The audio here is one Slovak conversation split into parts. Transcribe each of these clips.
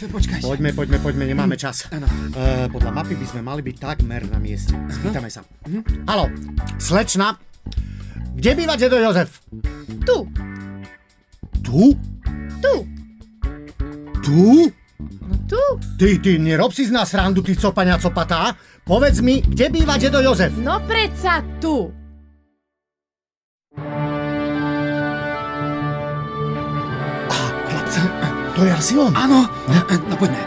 šéfe, počkaj. Poďme, poďme, poďme, nemáme čas. Áno. Uh, podľa mapy by sme mali byť takmer na mieste. Spýtame sa. Mhm. Haló, slečna, kde býva dedo Jozef? Tu, Tu? tu, Tu? no tu. Ty, ty, nerob si z nás randu, ty copania copatá. Povedz mi, kde býva dedo Jozef? No predsa tu. To je asi on. Áno, no poďme.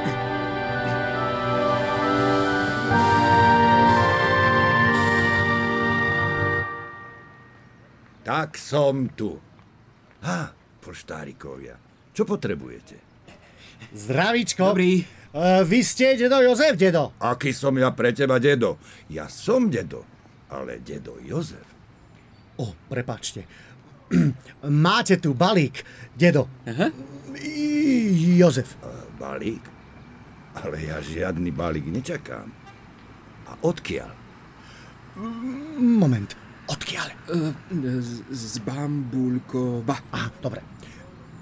Tak som tu. Á, poštárikovia, čo potrebujete? Zdravíčko. Dobrý. Uh, vy ste dedo Jozef, dedo. Aký som ja pre teba dedo? Ja som dedo, ale dedo Jozef. O, prepačte. Máte tu balík, dedo. Aha. I- Jozef. A balík? Ale ja žiadny balík nečakám. A odkiaľ? Moment. Odkiaľ? Z, z Bambulkova. Aha, dobre.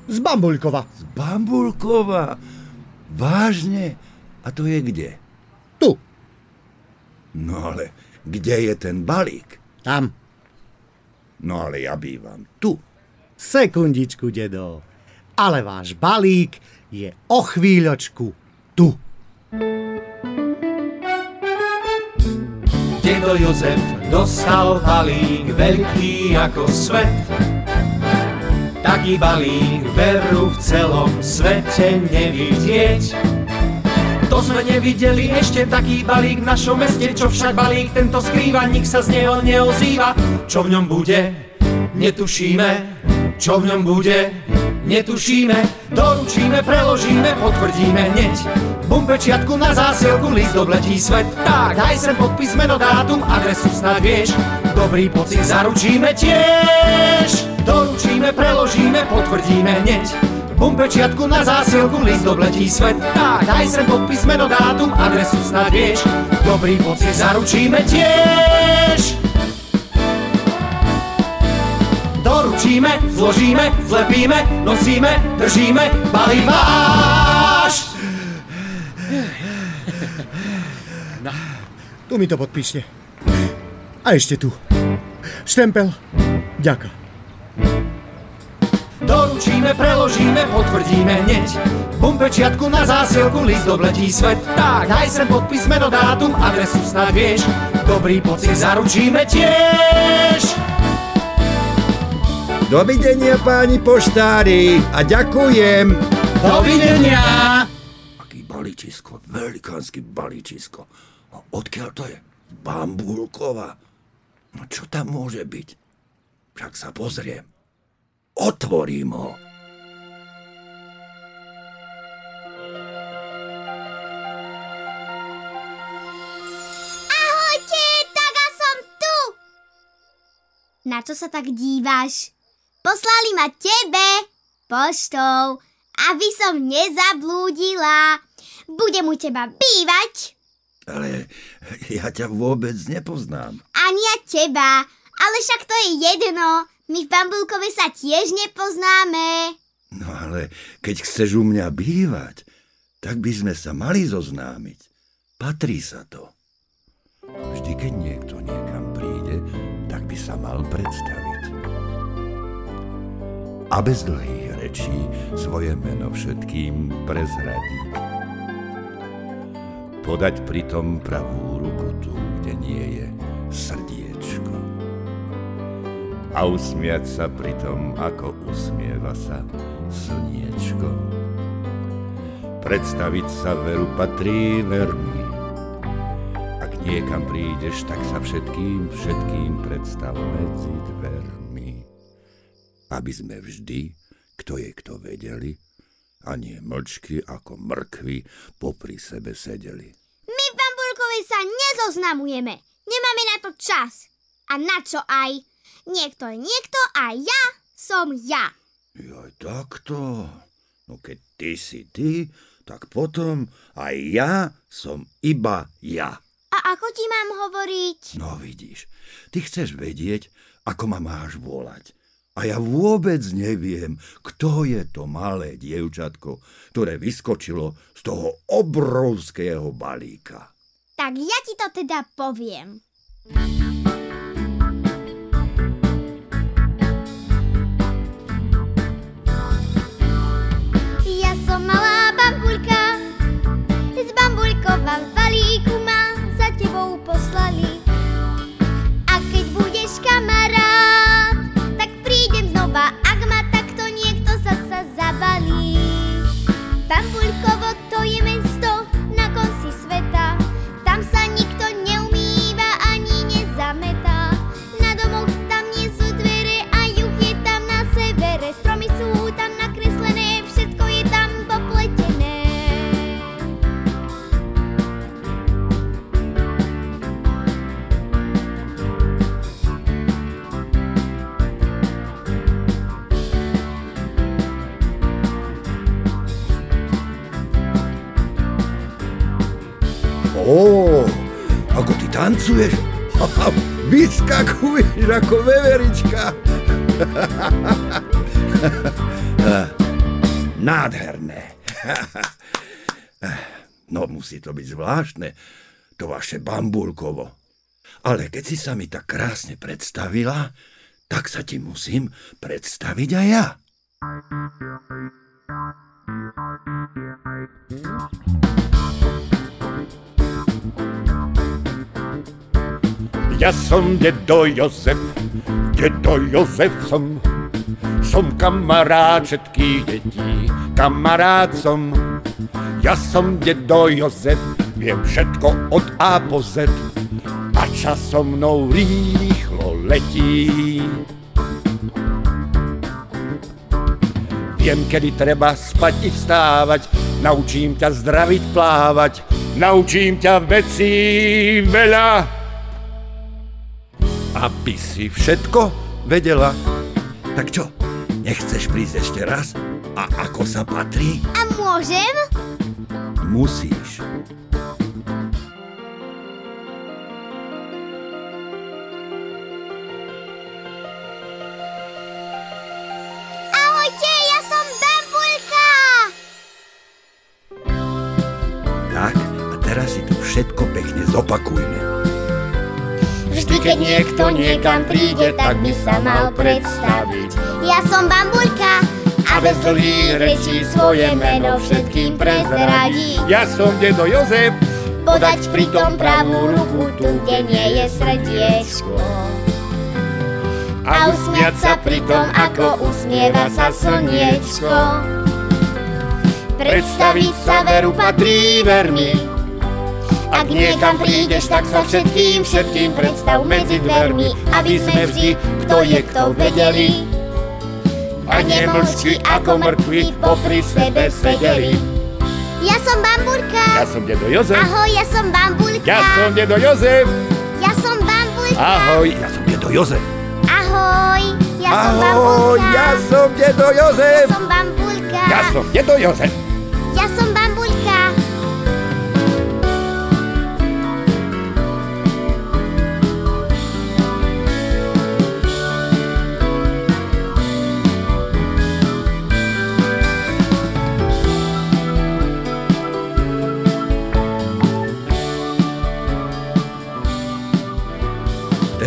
Z Bambulkova. Z Bambulkova. Vážne? A to je kde? Tu. No ale kde je ten balík? Tam. No ale ja bývam tu. Sekundičku, dedo. Ale váš balík je o chvíľočku tu. Dedo Jozef dostal balík veľký ako svet. Taký balík veru v celom svete nevidieť. To sme nevideli ešte taký balík v našom meste, čo však balík tento skrýva, nik sa z neho neozýva. Čo v ňom bude, netušíme, čo v ňom bude, netušíme. Doručíme, preložíme, potvrdíme hneď. Bum pečiatku na zásielku, list obletí svet. Tak, daj sem podpis, meno, dátum, adresu snad vieš. Dobrý pocit zaručíme tiež. Doručíme, preložíme, potvrdíme hneď. Bum pečiatku na zásielku, list obletí svet. Tak, daj sem podpis, meno, dátum, adresu snad vieš. Dobrý pocit zaručíme tiež. Doručíme, zložíme, zlepíme, nosíme, držíme, balí váš. Tu mi to podpíšte. A ešte tu. Štempel. Ďaka. Doručíme, preložíme, potvrdíme hneď. Bum pečiatku na zásielku, list obletí svet. Tak, daj sem podpis, meno, dátum, adresu snad vieš. Dobrý pocit zaručíme tiež. Dovidenia páni poštári a ďakujem. Dovidenia. Aký balíčisko, velikánsky balíčisko. A odkiaľ to je? Bambulkova. No čo tam môže byť? Však sa pozriem. Otvorím ho. Ahojte, Taga som tu! Na čo sa tak díváš? Poslali ma tebe, poštou, aby som nezablúdila. Budem u teba bývať, Ale ja ťa vôbec nepoznám. ani ja teba, ale však to je jedno. My v Bambulkove sa tiež nepoznáme. No ale keď chceš u mňa bývať, tak by sme sa mali zoznámiť. Patrí sa to. Vždy, keď niekto niekam príde, tak by sa mal predstaviť. A bez dlhých rečí svoje meno všetkým prezradí. Podať pritom pravú ruku tu, kde nie je srdiečko. A usmiať sa pritom, ako usmieva sa slniečko. Predstaviť sa veru patrí vermi. Ak niekam prídeš, tak sa všetkým, všetkým predstav medzi dvermi. Aby sme vždy, kto je kto vedeli, a nie mlčky ako mrkvy popri sebe sedeli. My v sa nezoznamujeme. Nemáme na to čas. A na čo aj? Niekto je niekto a ja som ja. Joj, takto. No keď ty si ty, tak potom aj ja som iba ja. A ako ti mám hovoriť? No vidíš, ty chceš vedieť, ako ma máš volať. A ja vôbec neviem, kto je to malé dievčatko, ktoré vyskočilo z toho obrovského balíka. Tak ja ti to teda poviem. Ja som malá bambulka, z bambulkova Bambulkovo to je mesto Ako ty tancuješ? Vyskakuješ ako veverička. Nádherné. No musí to byť zvláštne, to vaše bambulkovo. Ale keď si sa mi tak krásne predstavila, tak sa ti musím predstaviť aj ja. Ja som dedo Jozef, dedo Jozef som. Som kamarát všetkých detí, kamarát som. Ja som dedo Jozef, viem všetko od A po Z. A čas so mnou rýchlo letí. Viem, kedy treba spať i vstávať, naučím ťa zdraviť plávať, naučím ťa veci veľa aby si všetko vedela. Tak čo, nechceš prísť ešte raz? A ako sa patrí? A môžem? Musíš. Ahojte, ja som Bambulka! Tak, a teraz si to všetko pekne zopakujme. Keď niekto niekam príde, tak by sa mal predstaviť. Ja som Bambulka a bez dlhých rečí svoje meno všetkým prezradí. Ja som dedo Jozef, Podať pritom pravú ruku tu, kde nie je srdiečko. A usmiať sa pritom, ako usmieva sa slniečko. Predstaviť sa veru patrí vermi, ak niekam prídeš, tak sa všetkým, všetkým predstav medzi dvermi, aby sme vždy, kto je kto vedeli. A nemlčky ako mrkvy popri sebe sedeli. Ja som Bambulka. ja som dedo Jozef, Ahoj, ja som Bambulka. ja som dedo Jozef, Ja som Bambulka. ahoj, Ja som dedo Jozef. Ahoj, ja som Ahoj, Bambulka. ja som dedo Ja Jozef. som Bambulka. ja som dedo Jozef.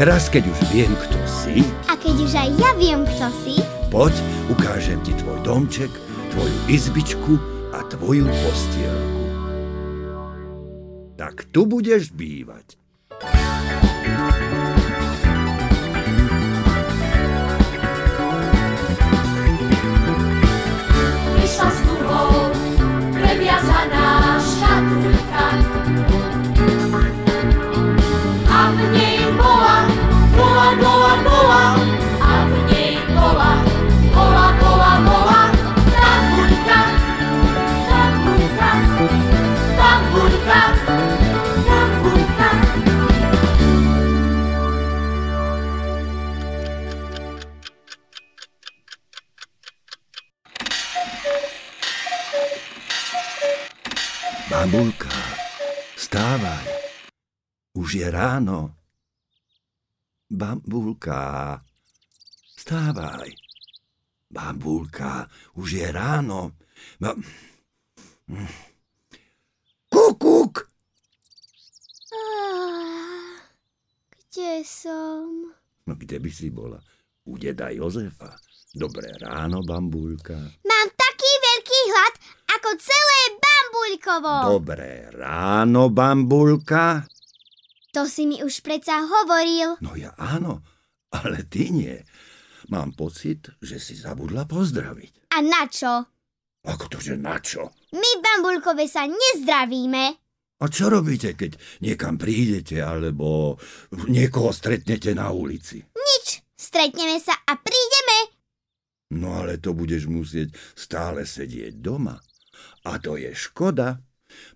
Teraz, keď už viem, kto si, A keď už aj ja viem, kto si, poď, ukážem ti tvoj domček, tvoju izbičku a tvoju postielku. Tak tu budeš bývať. Vstávaj. Už je ráno. Bambulka, vstávaj. Bambulka, už je ráno. Ba... Kukuk! Ah, Kde som? No kde by si bola? U deda Jozefa. Dobré ráno, bambulka. Mám taký veľký hlad, ako celé bambulkovo. Dobré ráno, bambulka. To si mi už predsa hovoril. No ja áno, ale ty nie. Mám pocit, že si zabudla pozdraviť. A na čo? Ako to, že na čo? My bambulkové sa nezdravíme. A čo robíte, keď niekam prídete alebo niekoho stretnete na ulici? Nič. Stretneme sa a prídeme. No ale to budeš musieť stále sedieť doma. A to je škoda,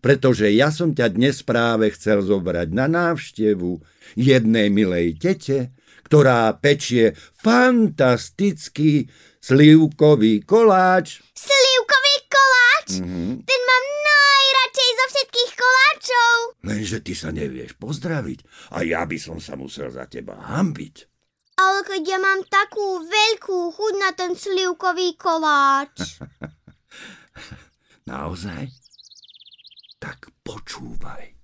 pretože ja som ťa dnes práve chcel zobrať na návštevu jednej milej tete, ktorá pečie fantastický slivkový koláč. Slivkový koláč. Mhm. Ten mám najradšej zo všetkých koláčov. Lenže ty sa nevieš pozdraviť a ja by som sa musel za teba hambiť. Ale keď ja mám takú veľkú chuť na ten slivkový koláč. Naozaj? Tak počúvaj.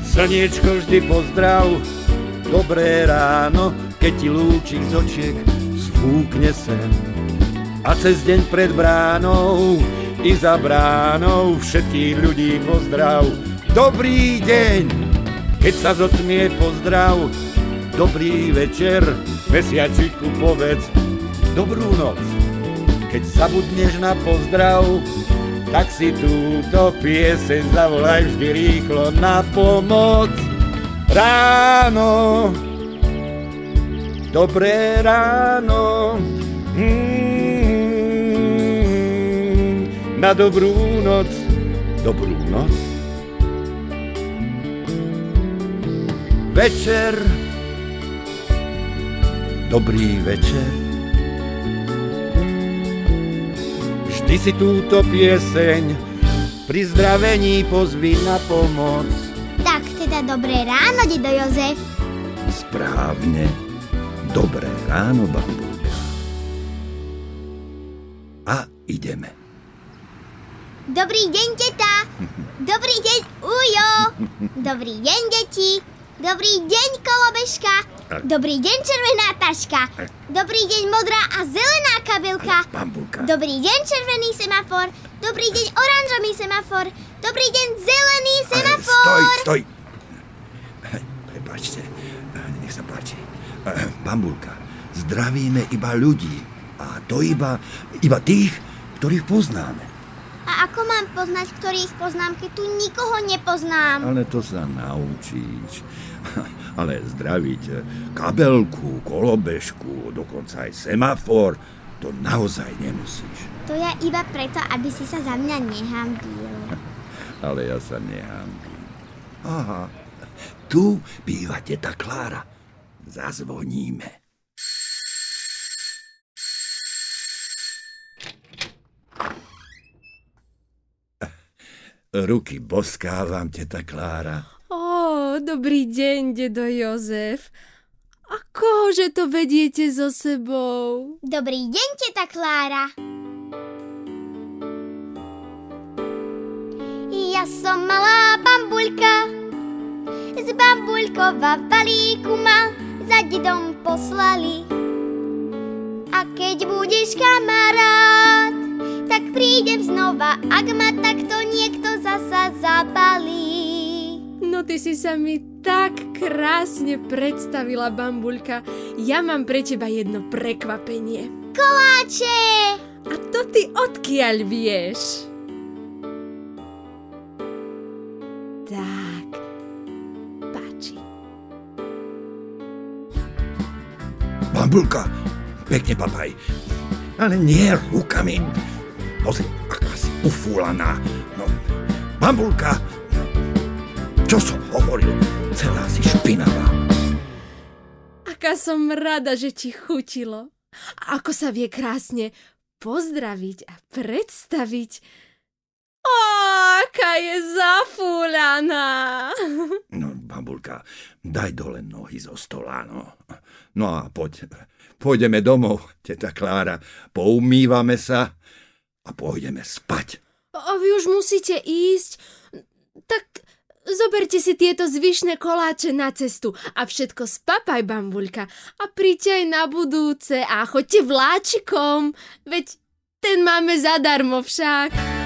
Slniečko vždy pozdrav, dobré ráno, keď ti lúčik z očiek sfúkne sem. A cez deň pred bránou i za bránou všetkých ľudí pozdrav. Dobrý deň, keď sa zotmie pozdrav, dobrý večer, mesiačiku povedz, dobrú noc. Keď zabudneš na pozdrav, tak si túto pieseň zavolaj vždy rýchlo na pomoc. Ráno, dobré ráno, mm, na dobrú noc, dobrú noc. Večer, dobrý večer. Vždy si túto pieseň pri zdravení pozvi na pomoc. tak teda dobré ráno, dedo Jozef. Správne. Dobré ráno, bambulka. A ideme. Dobrý deň, teta. Dobrý deň, ujo. Dobrý deň, deti. Dobrý deň, kolobežka. Dobrý deň, červená taška. Dobrý deň, modrá a zelená kabelka. Bambulka. Dobrý deň, červený semafor. Dobrý deň, oranžový semafor. Dobrý deň, zelený semafor. Stoj, stoj. Prepačte, nech sa páči. Bambulka, zdravíme iba ľudí. A to iba, iba tých, ktorých poznáme. A ako mám poznať, ktorých poznám, keď tu nikoho nepoznám? Ale to sa naučíš. Ale zdraviť kabelku, kolobežku, dokonca aj semafor, to naozaj nemusíš. To ja iba preto, aby si sa za mňa nehambil. Ale ja sa nehambím. Aha, tu býva teta Klára. Zazvoníme. Ruky boskávam, teta Klára. Ó, dobrý deň, dedo Jozef. A kohože to vediete so sebou? Dobrý deň, teta Klára. Ja som malá bambuľka, z bambuľkova balíku ma za dedom poslali. A keď budeš kamarát, tak prídem znova, ak ma takto niekto zasa zabalí. No ty si sa mi tak krásne predstavila, bambuľka. Ja mám pre teba jedno prekvapenie. Koláče! A to ty odkiaľ vieš? Tak, páči. Bambulka, pekne papaj. Ale nie rukami. Pozri, aká si ufúlaná. Bambulka, Čo som hovoril? Celá si špinavá. Aká som rada, že ti chutilo. Ako sa vie krásne pozdraviť a predstaviť. Ó, aká je zafúľaná. No, bambulka, daj dole nohy zo stola, no. No a poď, pôjdeme domov, teta Klára, poumývame sa a pôjdeme spať. A vy už musíte ísť. Tak zoberte si tieto zvyšné koláče na cestu a všetko spapaj, bambuľka. A príďte aj na budúce a choďte vláčikom. Veď ten máme zadarmo však.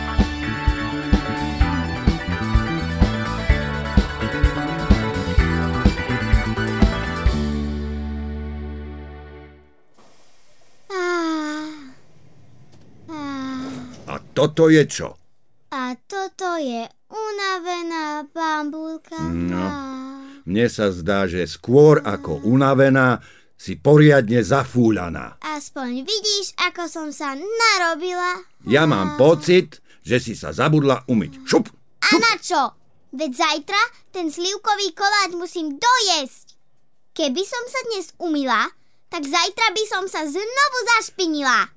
Toto je čo? A toto je unavená bambulka. No. Á. Mne sa zdá, že skôr ako unavená si poriadne zafúľaná. Aspoň vidíš, ako som sa narobila. Ja mám pocit, že si sa zabudla umyť. Šup! A na čo? Veď zajtra ten slivkový koláč musím dojesť. Keby som sa dnes umila, tak zajtra by som sa znovu zašpinila.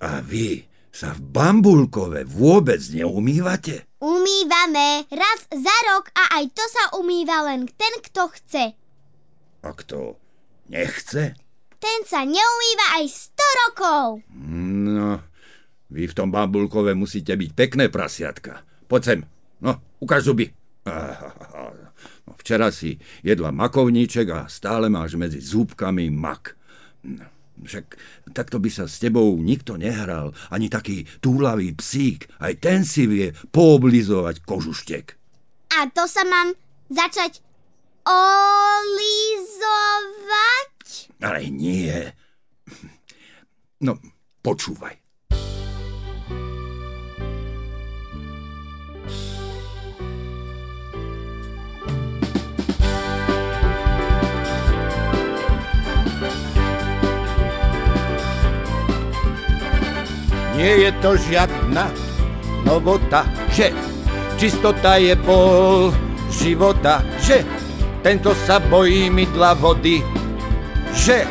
A vy sa v bambulkove vôbec neumývate? Umývame raz za rok a aj to sa umýva len ten, kto chce. A kto nechce? Ten sa neumýva aj 100 rokov. No, vy v tom bambulkove musíte byť pekné prasiatka. Poď sem, no, ukáž zuby. No, včera si jedla makovníček a stále máš medzi zúbkami mak. No, Však takto by sa s tebou nikto nehral, ani taký túlavý psík. Aj ten si vie pooblizovať kožuštek. A to sa mám začať olizovať? Ale nie. No, počúvaj. Nie je to žiadna novota, že čistota je pol života, že tento sa bojí mydla vody, že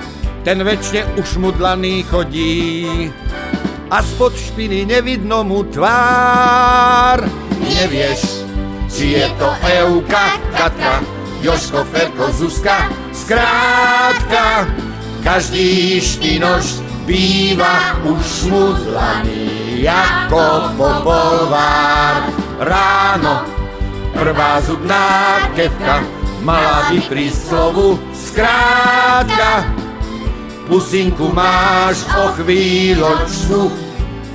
ten väčšine ušmudlaný chodí a spod špiny nevidno mu tvár. Nevieš, či je to Euka, Katka, Joško, Ferko, Zuzka, skrátka, každý špinoš býva ušmudlaný ako popovár. Ráno prvá zubná kevka mala by prísť slovu skrátka. Pusinku máš o chvíľočku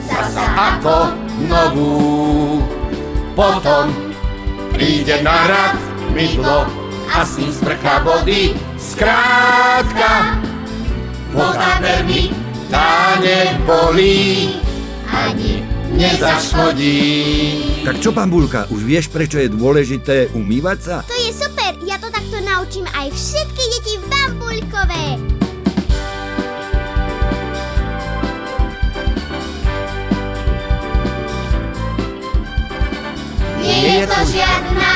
zasa ako novú. Potom príde na rad mydlo a s ním sprcha vody. Skrátka, voda tá nebolí, ani nezaškodí. Tak čo, bambulka, už vieš, prečo je dôležité umývať sa? To je super, ja to takto naučím aj všetky deti v Bambulkove. Nie je to žiadna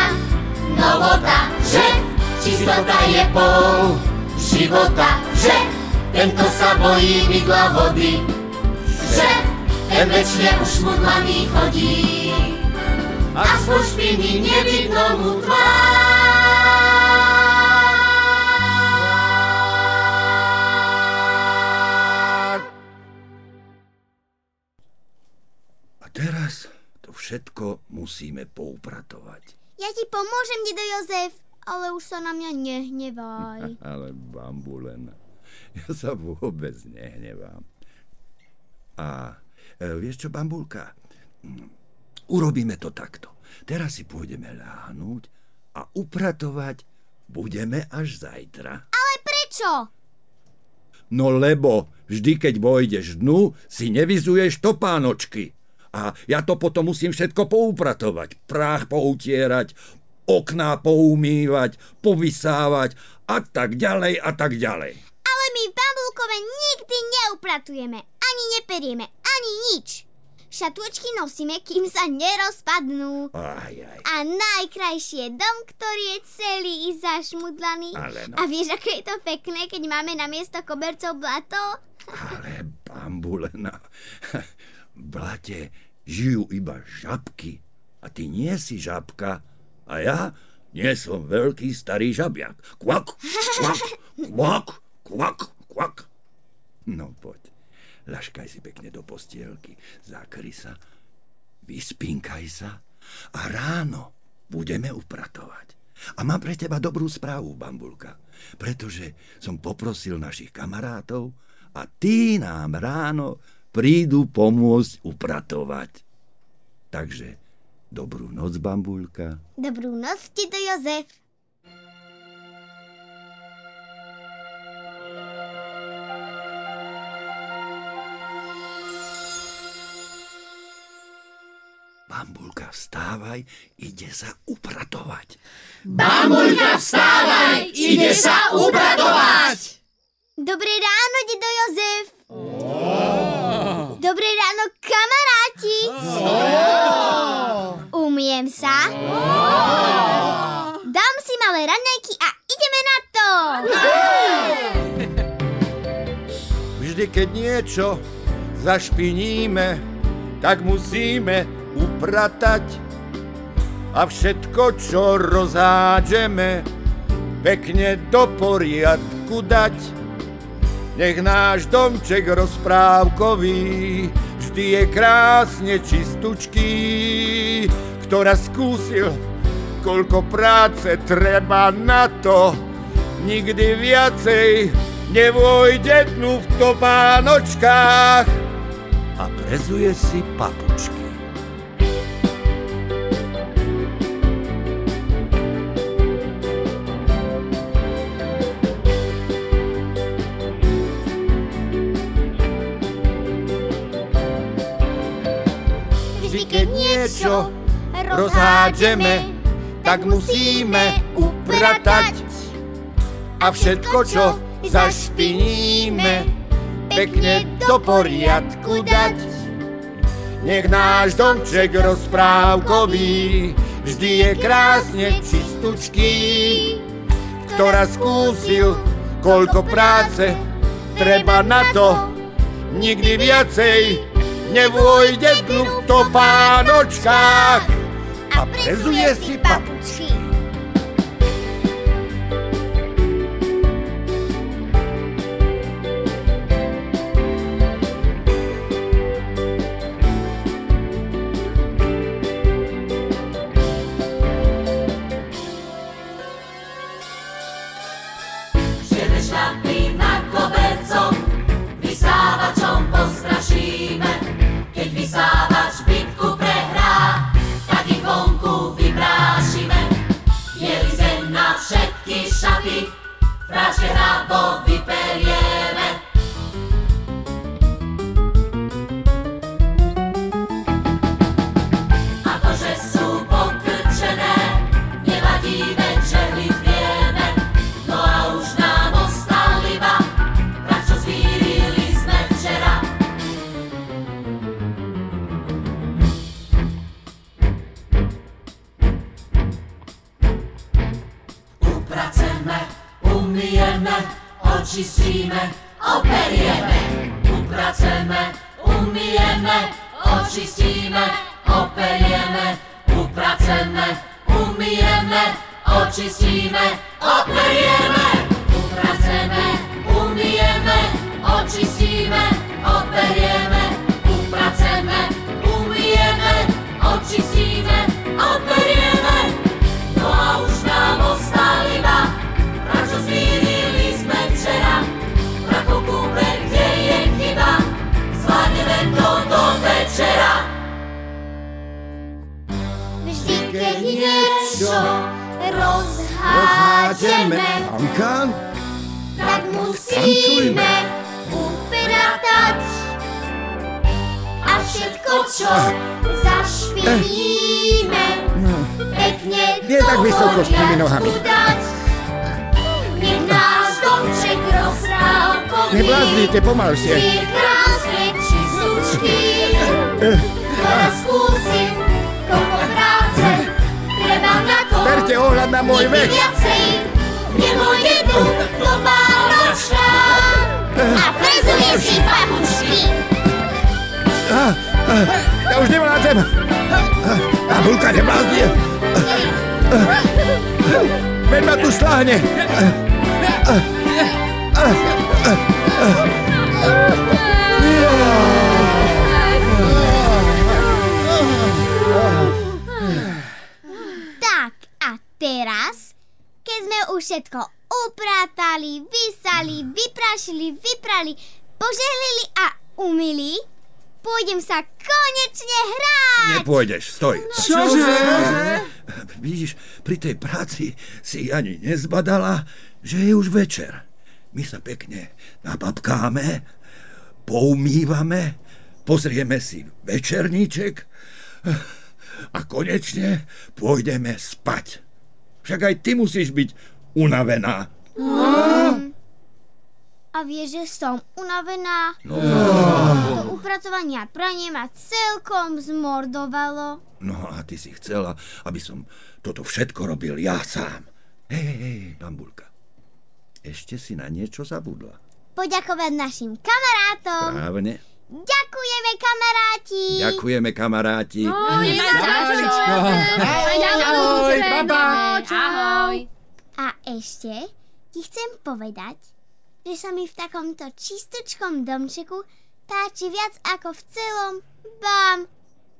novota, že čistota je pol života, že tento sa bojí mydla vody, že ten väčšine ušmudlaný chodí a z špiny nevidno mu tvár. A teraz to všetko musíme poupratovať. Ja ti pomôžem, dedo Jozef, ale už sa na mňa nehnevaj. Ale bambulen, ja sa vôbec nehnevám. A e, vieš čo, bambulka? Urobíme to takto. Teraz si pôjdeme láhnuť a upratovať budeme až zajtra. Ale prečo? No lebo vždy, keď vojdeš dnu, si nevyzuješ topánočky. A ja to potom musím všetko poupratovať. Prach poutierať, okná poumývať, povysávať a tak ďalej a tak ďalej. Ale my v Bambulkove nikdy neupratujeme, ani neperieme, ani nič. Šatôčky nosíme, kým sa nerozpadnú. Aj, aj. A najkrajší je dom, ktorý je celý i zašmudlaný. Ale no. A vieš, aké je to pekné, keď máme na miesto kobercov blato? Ale bambulena, v blate žijú iba žabky. A ty nie si žabka. A ja nie som veľký starý žabiak. Kvak, kvak, kvak, kvak, kvak. No poď, ľaškaj si pekne do postielky, zakry sa, vyspinkaj sa a ráno budeme upratovať. A mám pre teba dobrú správu, Bambulka, pretože som poprosil našich kamarátov a tí nám ráno prídu pomôcť upratovať. Takže dobrú noc, Bambulka. Dobrú noc ti to, Jozef. Bambulka, vstávaj, ide sa upratovať. Bambulka, vstávaj, ide sa upratovať! Dobré ráno, dedo Jozef. Dobré ráno, kamaráti. Umiem sa. Dám si malé raňajky a ideme na to. Vždy, keď niečo zašpiníme, tak musíme upratať. A všetko, čo rozhádžeme, pekne do poriadku dať. Nech náš domček rozprávkový vždy je krásne čistúčký, ktorá skúsil, koľko práce treba na to. Nikdy viacej nevojde dnu v topánočkách a prezuje si papučky. Keď niečo rozhádžeme, tak musíme upratať. A všetko, čo zašpiníme, pekne do poriadku dať. Nech náš domček rozprávkový vždy je krásne čistúčký, ktorá skúsil, koľko práce treba na to. Nikdy viacej nevojde dnu v topánočkách a prezuje si papučky. Čo zašpiníme, pekne Nie tak vysoko s tými nohami. Nech náš domček rozprávkový Nebláznite, pomalšie. je krásne čistúčky, teraz skúsim, koľko práce treba na to. Berte ohľad na môj vek. viacej nemôjde tu do Vánočka. A prezuje si babušky. Ja už nevládzem. A bulka neblázni. Veď ma tu šláhne. Tak, a teraz, keď sme už všetko upratali, vysali, vyprašili, vyprali, požehlili a umili, pôjdem sa konečne hrať! Nepôjdeš, stoj. Čože? Vidíš, pri tej práci si ani nezbadala, že je už večer. My sa pekne nababkáme, poumývame, pozrieme si večerníček a konečne pôjdeme spať. Však aj ty musíš byť unavená. A vieš, že som unavená? No, To upracovania pranie ma celkom zmordovalo. no a ty si chcela, aby som toto všetko robil ja sám. Hej, hej, hej, bambulka. Ešte si na niečo zabudla. Poďakovať našim kamarátom. Správne. Ďakujeme kamaráti. Ďakujeme kamaráti. Ahoj. Ahoj. A ešte ti chcem povedať, že sa mi v takomto čistočkom domčeku páči viac ako v celom bam.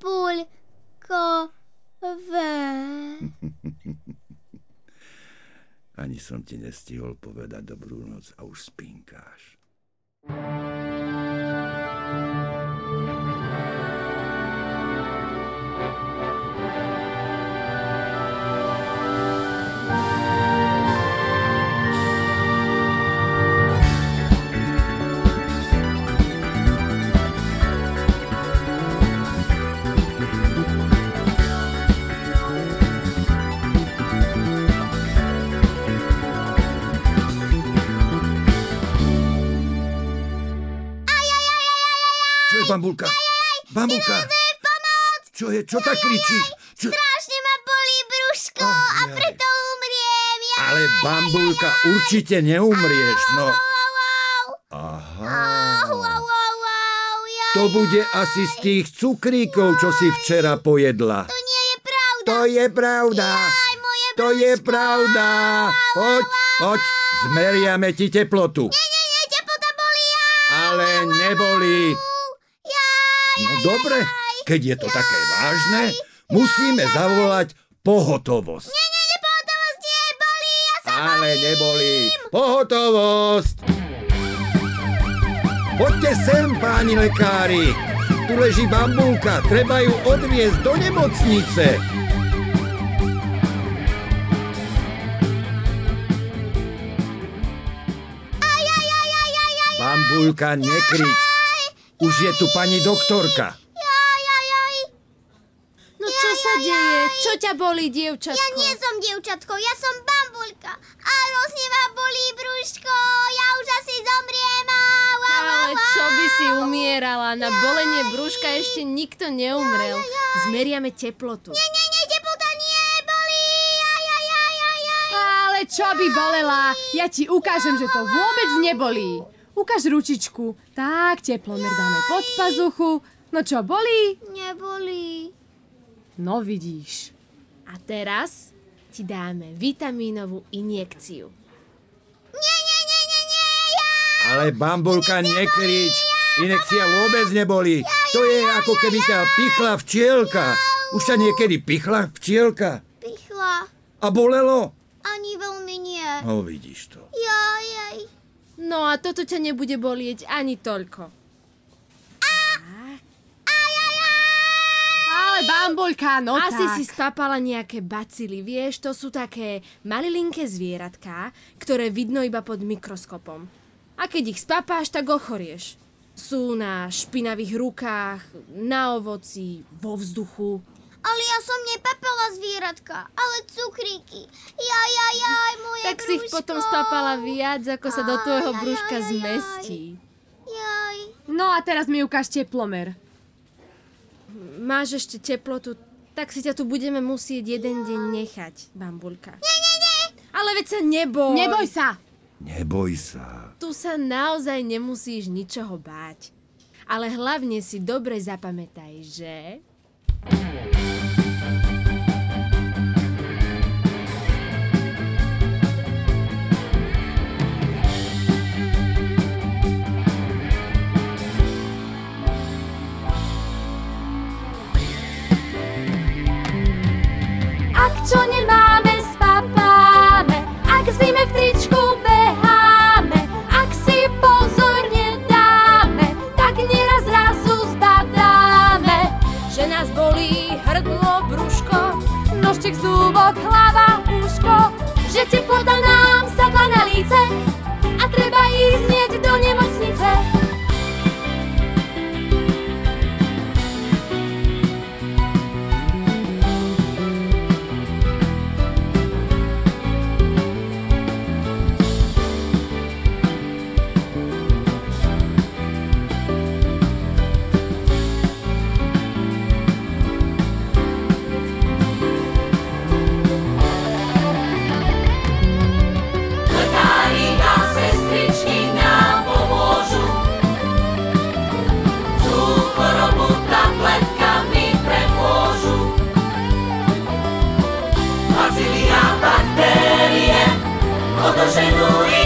Ani som ti nestihol povedať dobrú noc a už spinkáš. Čo Bambulka! Čo je? Čo tak kričíš? Čo? Strašne ma bolí brúško a preto umriem. Ja, Ale bambulka, určite neumrieš, no. Aha. To bude asi z tých cukríkov, čo si včera pojedla. to nie je pravda. To je pravda. To je pravda. Poď, poď, zmeriame ti teplotu. Nie, nie, nie, teplota bolí. Ale nebolí. No dobre, keď je to také vážne, musíme zavolať pohotovosť. nie, nie, nie, pohotovosť nie, bolí. Ja sa Ale nebolí. Pohotovosť! Poďte sem, páni lekári. Tu leží bambulka, treba ju odviezť do nemocnice. Bambulka, nekrič. Už je tu pani doktorka. No čo sa deje? Čo ťa bolí, Ja dievčatko? nie som dievčatko, ja som bambulka. A hrozne ma bolí brúško. Ja už asi zomriem. Ale čo by si umierala? Na bolenie brúška ešte nikto neumrel. Zmeriame teplotu. Nie, nie, nie, teplota nie, bolí. Ale čo by bolela? Ja ti ukážem, že to vôbec nebolí. Ukáž ručičku. Tak, teplomer dáme pod pazuchu. No čo, bolí? Nebolí. No vidíš. A teraz ti dáme vitamínovú injekciu. Nie, nie, nie, nie, nie, ja. Ale bambulka, nekrič. Inekcia vôbec nebolí. To je ako keby ťa pichla včielka. Už ťa niekedy pichla včielka? Pichla. A bolelo? Ani veľmi nie. No vidíš to. Jaj, jaj. No a toto ťa nebude bolieť ani toľko. Ale bambulka, no Asi tak. si spapala nejaké bacily, vieš, to sú také malilinké zvieratká, ktoré vidno iba pod mikroskopom. A keď ich spapáš, tak ochorieš. Sú na špinavých rukách, na ovoci, vo vzduchu. Ale ja som nepapala zvieratka, ale cukríky. Jaj, jaj, jaj, moje Tak si ich brúško. potom spapala viac, ako sa do tvojho Aj, aj, brúška aj, aj, aj. zmestí. Jaj. No a teraz mi ukáž teplomer. máš ešte teplotu, tak si ťa tu budeme musieť jeden deň nechať, bambulka. Nie, nie, nie! Ale veď sa neboj. Neboj sa! Neboj sa. Tu sa naozaj nemusíš ničoho báť. Ale hlavne si dobre zapamätaj, že... čo nemáme, spapáme, ak zime v tričku beháme, ak si pozor nedáme, tak neraz zrazu zbadáme. Že nás bolí hrdlo, brúško, Nožček, zúbok, hlava, úško, že teplota nám sadla na líce a treba ísť hneď Señor.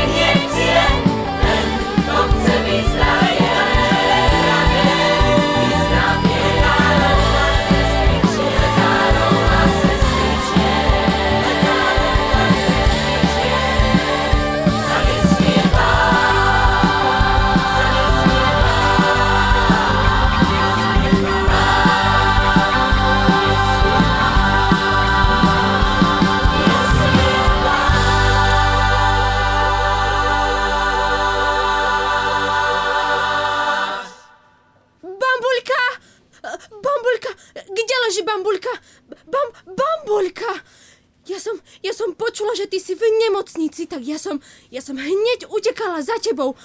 Tak ja som, ja som hneď utekala za tebou.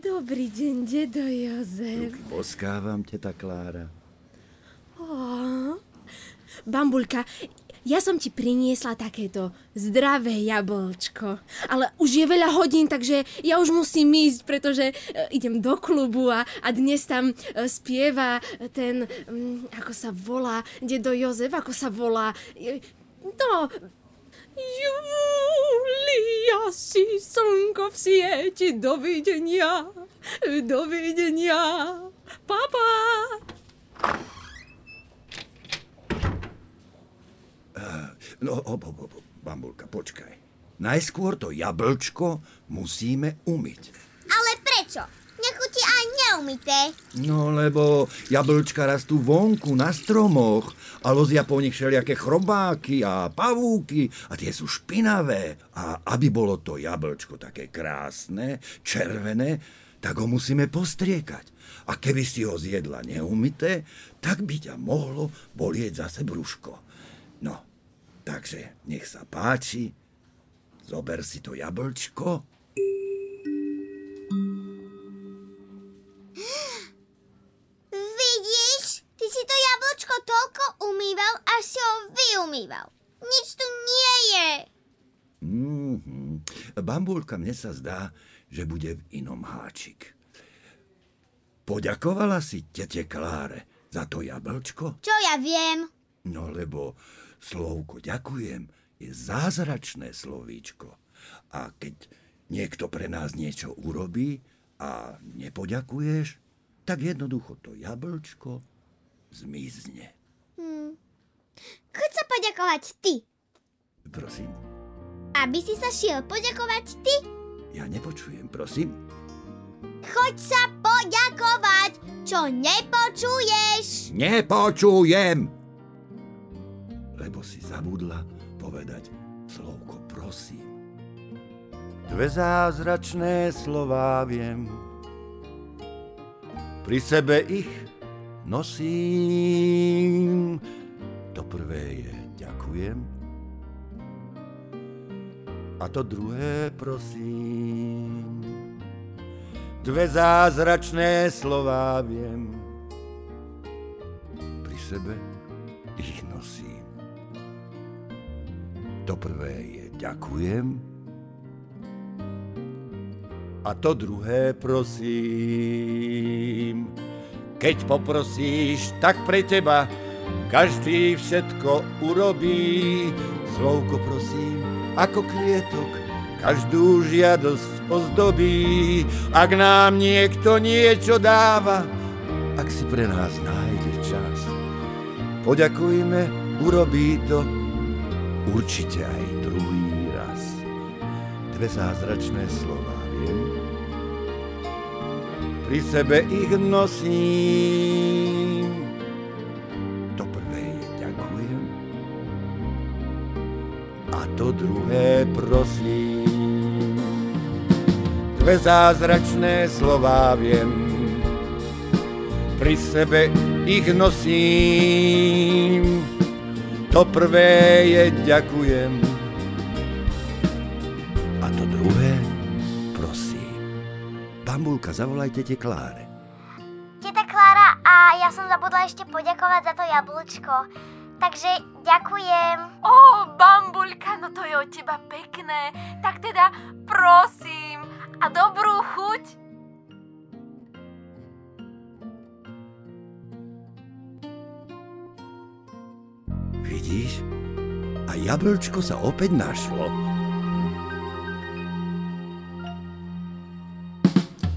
Dobrý deň, dedo Jozef. Boskávam, teta Klára. Ó, Bambulka, ja som ti priniesla takéto zdravé jablčko. Ale už je veľa hodín, takže ja už musím ísť, pretože e, idem do klubu a, a dnes tam e, spieva ten, mm, ako sa volá, dedo Jozef, ako sa volá. No, Julia si slnko v sieti, dovidenia, dovidenia, papa. No, hop, hop, hop, bambulka, počkaj. Najskôr to jablčko musíme umyť. Ale prečo? Nechutí aj neumité. No, lebo jablčka rastú vonku na stromoch a lozia po nich všelijaké chrobáky a pavúky a tie sú špinavé. A aby bolo to jablčko také krásne, červené, tak ho musíme postriekať. A keby si ho zjedla neumité, tak by ťa mohlo bolieť zase brúško. No, takže nech sa páči, zober si to jablčko umýval, až si ho vyumýval. Nič tu nie je. Mhm. Bambulka, mne sa zdá, že bude v inom háčik. Poďakovala si tete Kláre za to jablčko? Čo ja viem? No lebo slovko ďakujem je zázračné slovíčko. A keď niekto pre nás niečo urobí a nepoďakuješ, tak jednoducho to jablčko zmizne. Choď sa poďakovať ty. Prosím, Aby si sa šiel poďakovať ty. ja nepočujem, prosím. Choď sa poďakovať, čo nepočuješ. Nepočujem! Lebo si zabudla povedať slovko prosím. Dve zázračné slová viem. Pri sebe ich nosím. To prvé je ďakujem. A to druhé prosím. Dve zázračné slová viem. sebe ich nosím. To prvé je ďakujem a to druhé prosím. Keď poprosíš, tak pre teba každý všetko urobí. Slovko prosím, ako kvietok, každú žiadosť ozdobí. Ak nám niekto niečo dáva, ak si pre nás nájde čas. Poďakujme, urobí to určite aj druhý raz. Dve zázračné slova, viem. Pri sebe ich nosím. To druhé prosím. Dve zázračné slova viem, pri sebe ich nosím. To prvé je ďakujem a to druhé prosím. Bambulka, zavolaj tete Kláre. Teta Klára, a ja som zabudla ešte poďakovať za to jablčko. Takže ďakujem. Ó, bambuľka, no to je od teba pekné. Tak teda prosím a dobrú chuť. Vidíš? A jablčko sa opäť našlo.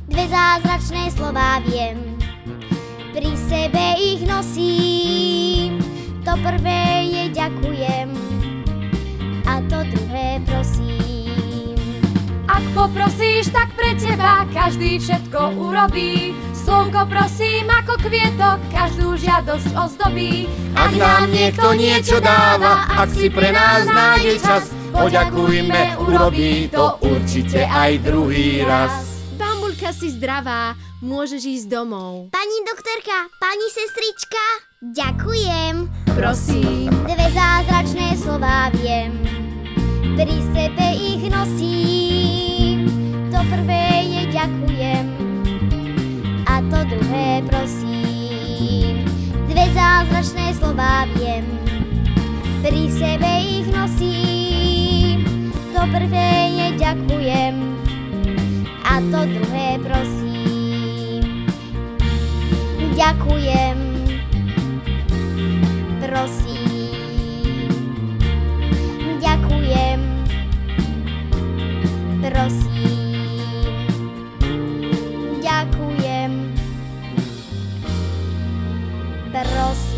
Dve zázračné slová viem, pri sebe ich nosím. To prvé je ďakujem prosím. Ak poprosíš, tak pre teba každý všetko urobí. Slnko prosím ako kvietok, každú žiadosť ozdobí. Ak nám niekto niečo dáva, ak si pre nás nájde čas, poďakujme, urobí to určite aj druhý raz. Bambulka si zdravá, môžeš ísť domov. Pani doktorka, pani sestrička, ďakujem. Prosím. Dve zázračné slová viem, pri sebe ich nosím. To prvé je ďakujem a to druhé prosím. Dve zázračné slová viem, pri sebe ich nosím. To prvé je ďakujem a to druhé prosím. Ďakujem, prosím. Ďakujem. Prosím.